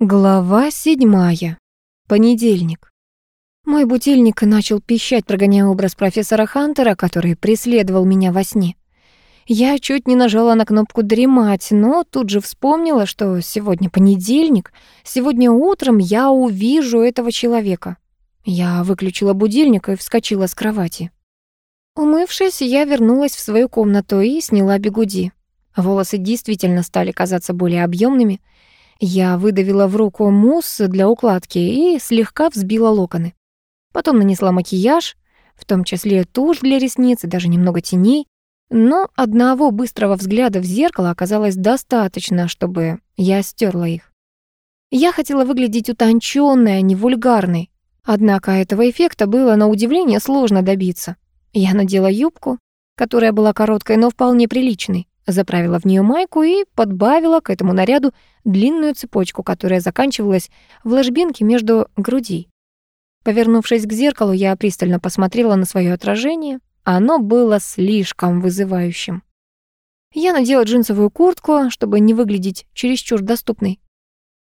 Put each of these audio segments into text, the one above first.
Глава седьмая. Понедельник. Мой будильник начал пищать, прогоняя образ профессора Хантера, который преследовал меня во сне. Я чуть не нажала на кнопку «дремать», но тут же вспомнила, что сегодня понедельник, сегодня утром я увижу этого человека. Я выключила будильник и вскочила с кровати. Умывшись, я вернулась в свою комнату и сняла бегуди. Волосы действительно стали казаться более объемными. Я выдавила в руку мусс для укладки и слегка взбила локоны. Потом нанесла макияж, в том числе тушь для ресниц и даже немного теней. Но одного быстрого взгляда в зеркало оказалось достаточно, чтобы я стерла их. Я хотела выглядеть утонченной, а не вульгарной. Однако этого эффекта было на удивление сложно добиться. Я надела юбку, которая была короткой, но вполне приличной заправила в нее майку и подбавила к этому наряду длинную цепочку, которая заканчивалась в ложбинке между грудей. Повернувшись к зеркалу, я пристально посмотрела на свое отражение. Оно было слишком вызывающим. Я надела джинсовую куртку, чтобы не выглядеть чересчур доступной.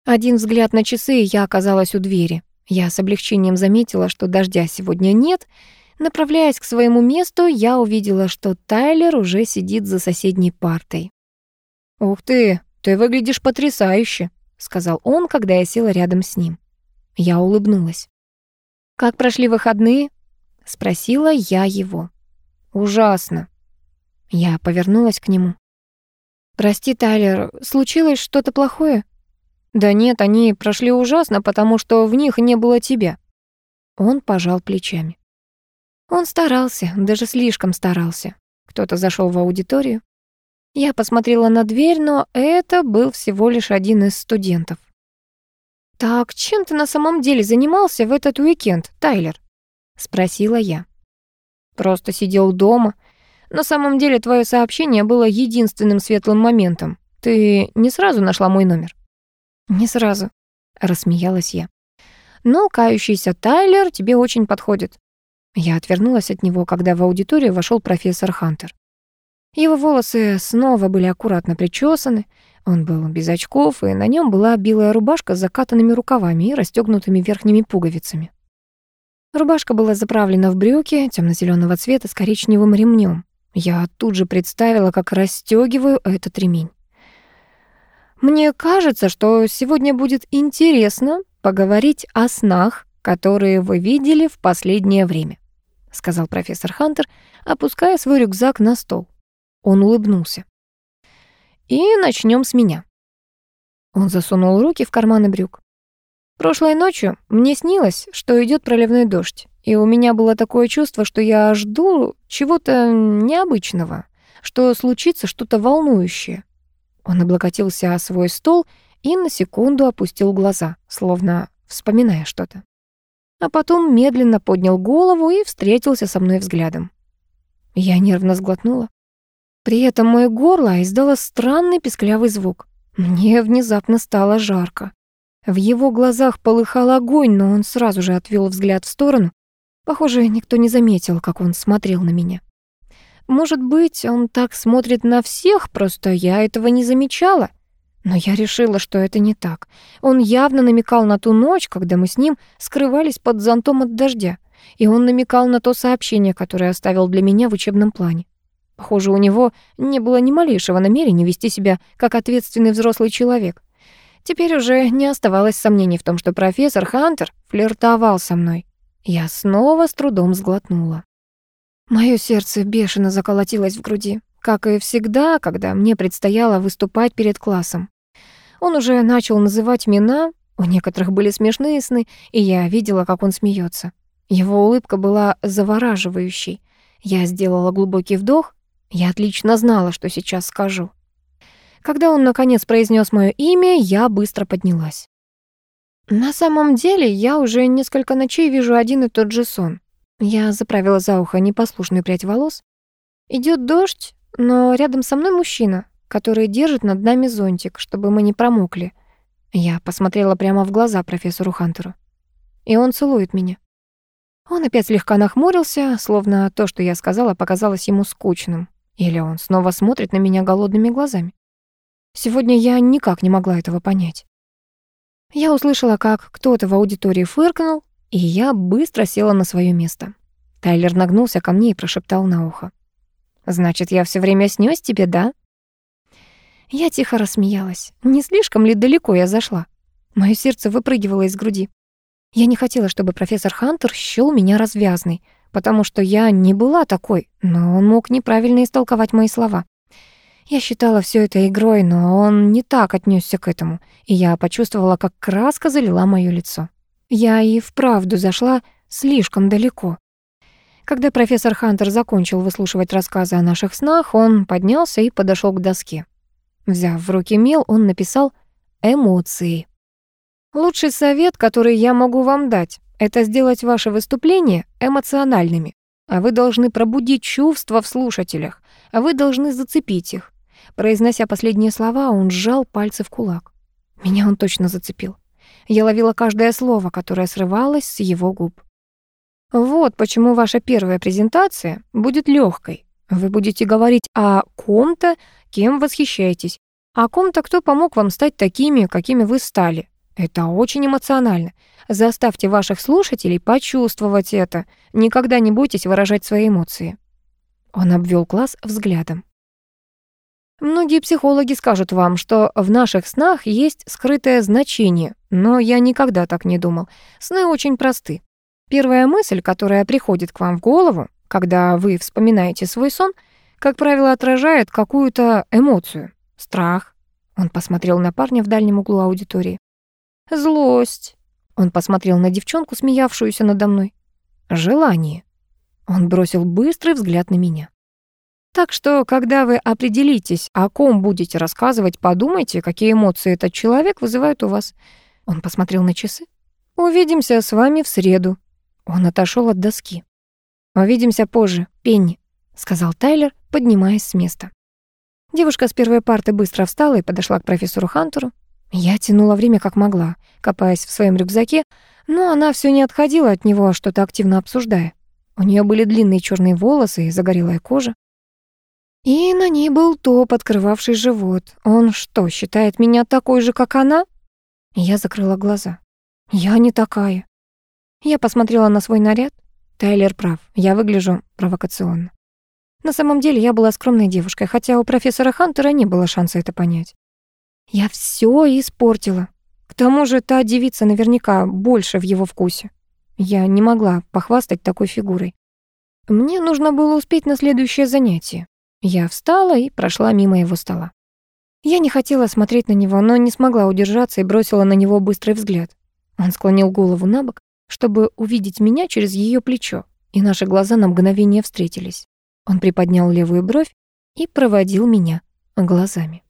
Один взгляд на часы, и я оказалась у двери. Я с облегчением заметила, что дождя сегодня нет, Направляясь к своему месту, я увидела, что Тайлер уже сидит за соседней партой. «Ух ты, ты выглядишь потрясающе», — сказал он, когда я села рядом с ним. Я улыбнулась. «Как прошли выходные?» — спросила я его. «Ужасно». Я повернулась к нему. «Прости, Тайлер, случилось что-то плохое?» «Да нет, они прошли ужасно, потому что в них не было тебя». Он пожал плечами. Он старался, даже слишком старался. Кто-то зашел в аудиторию. Я посмотрела на дверь, но это был всего лишь один из студентов. «Так чем ты на самом деле занимался в этот уикенд, Тайлер?» — спросила я. «Просто сидел дома. На самом деле твое сообщение было единственным светлым моментом. Ты не сразу нашла мой номер?» «Не сразу», — рассмеялась я. «Но кающийся Тайлер тебе очень подходит. Я отвернулась от него, когда в аудиторию вошел профессор Хантер. Его волосы снова были аккуратно причесаны, он был без очков, и на нем была белая рубашка с закатанными рукавами и расстегнутыми верхними пуговицами. Рубашка была заправлена в брюки темно зеленого цвета с коричневым ремнем. Я тут же представила, как расстегиваю этот ремень. «Мне кажется, что сегодня будет интересно поговорить о снах, которые вы видели в последнее время сказал профессор Хантер, опуская свой рюкзак на стол. Он улыбнулся. И начнем с меня. Он засунул руки в карманы брюк. Прошлой ночью мне снилось, что идет проливной дождь, и у меня было такое чувство, что я жду чего-то необычного, что случится что-то волнующее. Он облокотился о свой стол и на секунду опустил глаза, словно вспоминая что-то а потом медленно поднял голову и встретился со мной взглядом. Я нервно сглотнула. При этом мое горло издало странный песклявый звук. Мне внезапно стало жарко. В его глазах полыхал огонь, но он сразу же отвел взгляд в сторону. Похоже, никто не заметил, как он смотрел на меня. Может быть, он так смотрит на всех, просто я этого не замечала. Но я решила, что это не так. Он явно намекал на ту ночь, когда мы с ним скрывались под зонтом от дождя. И он намекал на то сообщение, которое оставил для меня в учебном плане. Похоже, у него не было ни малейшего намерения вести себя как ответственный взрослый человек. Теперь уже не оставалось сомнений в том, что профессор Хантер флиртовал со мной. Я снова с трудом сглотнула. Моё сердце бешено заколотилось в груди, как и всегда, когда мне предстояло выступать перед классом. Он уже начал называть имена, у некоторых были смешные сны, и я видела, как он смеется. Его улыбка была завораживающей. Я сделала глубокий вдох. Я отлично знала, что сейчас скажу. Когда он, наконец, произнес мое имя, я быстро поднялась. На самом деле, я уже несколько ночей вижу один и тот же сон. Я заправила за ухо непослушную прядь волос. Идет дождь, но рядом со мной мужчина который держит над нами зонтик, чтобы мы не промокли. Я посмотрела прямо в глаза профессору Хантеру. И он целует меня. Он опять слегка нахмурился, словно то, что я сказала, показалось ему скучным. Или он снова смотрит на меня голодными глазами. Сегодня я никак не могла этого понять. Я услышала, как кто-то в аудитории фыркнул, и я быстро села на свое место. Тайлер нагнулся ко мне и прошептал на ухо. «Значит, я все время снюсь тебе, да?» Я тихо рассмеялась. Не слишком ли далеко я зашла? Моё сердце выпрыгивало из груди. Я не хотела, чтобы профессор Хантер счёл меня развязной, потому что я не была такой, но он мог неправильно истолковать мои слова. Я считала все это игрой, но он не так отнесся к этому, и я почувствовала, как краска залила моё лицо. Я и вправду зашла слишком далеко. Когда профессор Хантер закончил выслушивать рассказы о наших снах, он поднялся и подошел к доске. Взяв в руки мел, он написал «эмоции». «Лучший совет, который я могу вам дать, это сделать ваши выступления эмоциональными. А вы должны пробудить чувства в слушателях, а вы должны зацепить их». Произнося последние слова, он сжал пальцы в кулак. Меня он точно зацепил. Я ловила каждое слово, которое срывалось с его губ. Вот почему ваша первая презентация будет легкой. Вы будете говорить о ком-то, кем восхищаетесь, о ком-то, кто помог вам стать такими, какими вы стали. Это очень эмоционально. Заставьте ваших слушателей почувствовать это. Никогда не бойтесь выражать свои эмоции. Он обвел класс взглядом. Многие психологи скажут вам, что в наших снах есть скрытое значение, но я никогда так не думал. Сны очень просты. Первая мысль, которая приходит к вам в голову, когда вы вспоминаете свой сон, как правило, отражает какую-то эмоцию. Страх. Он посмотрел на парня в дальнем углу аудитории. Злость. Он посмотрел на девчонку, смеявшуюся надо мной. Желание. Он бросил быстрый взгляд на меня. Так что, когда вы определитесь, о ком будете рассказывать, подумайте, какие эмоции этот человек вызывает у вас. Он посмотрел на часы. Увидимся с вами в среду. Он отошел от доски. «Увидимся позже, Пенни», — сказал Тайлер, поднимаясь с места. Девушка с первой парты быстро встала и подошла к профессору Хантеру. Я тянула время как могла, копаясь в своем рюкзаке, но она все не отходила от него, что-то активно обсуждая. У нее были длинные черные волосы и загорелая кожа. И на ней был топ, открывавший живот. Он что, считает меня такой же, как она? Я закрыла глаза. Я не такая. Я посмотрела на свой наряд. Тайлер прав, я выгляжу провокационно. На самом деле я была скромной девушкой, хотя у профессора Хантера не было шанса это понять. Я все испортила. К тому же та девица наверняка больше в его вкусе. Я не могла похвастать такой фигурой. Мне нужно было успеть на следующее занятие. Я встала и прошла мимо его стола. Я не хотела смотреть на него, но не смогла удержаться и бросила на него быстрый взгляд. Он склонил голову на бок, чтобы увидеть меня через ее плечо, и наши глаза на мгновение встретились. Он приподнял левую бровь и проводил меня глазами.